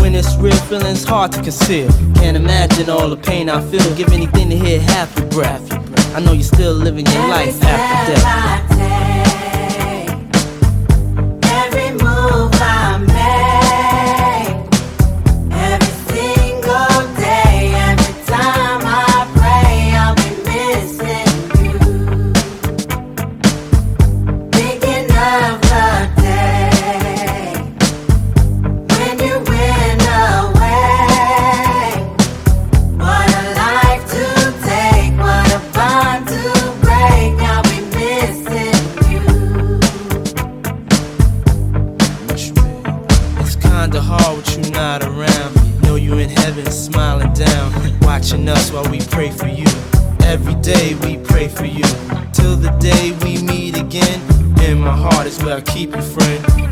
When it's real, feeling's hard to conceal. Can't imagine all the pain I feel. Give anything to hear half your breath. I know you're still living your life after death. kinda hard with you not around. Know you in heaven smiling down, watching us while we pray for you. Every day we pray for you, till the day we meet again. In my heart is where I keep you, friend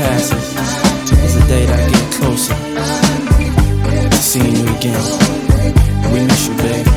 passes, is the day that I get closer seeing you again. We miss you, baby.